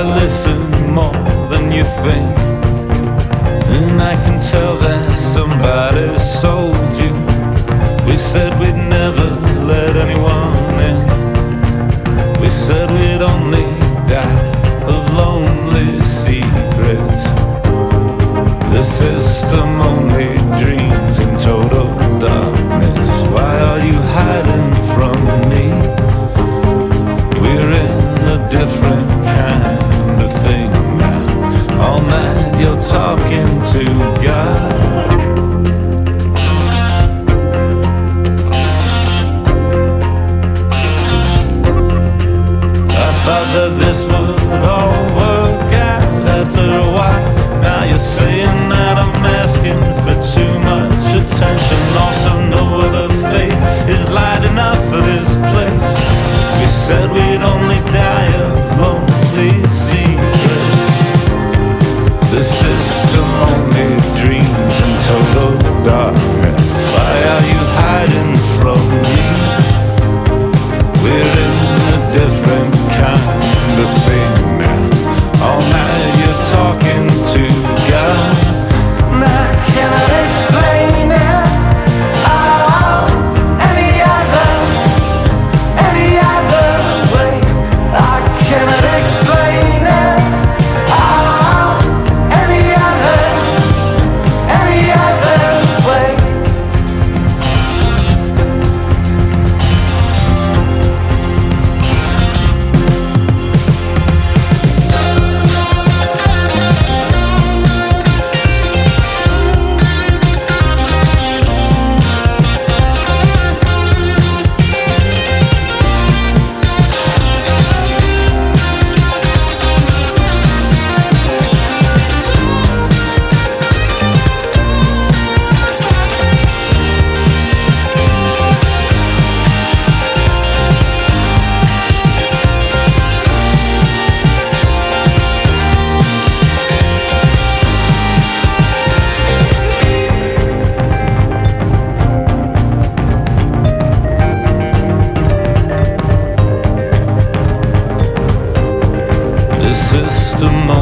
I listen more than you think, and I can tell that. that this would all work out after a while. Now you're saying that I'm asking for too much attention. Also, no other faith is light enough for this place. We said we'd only die. just.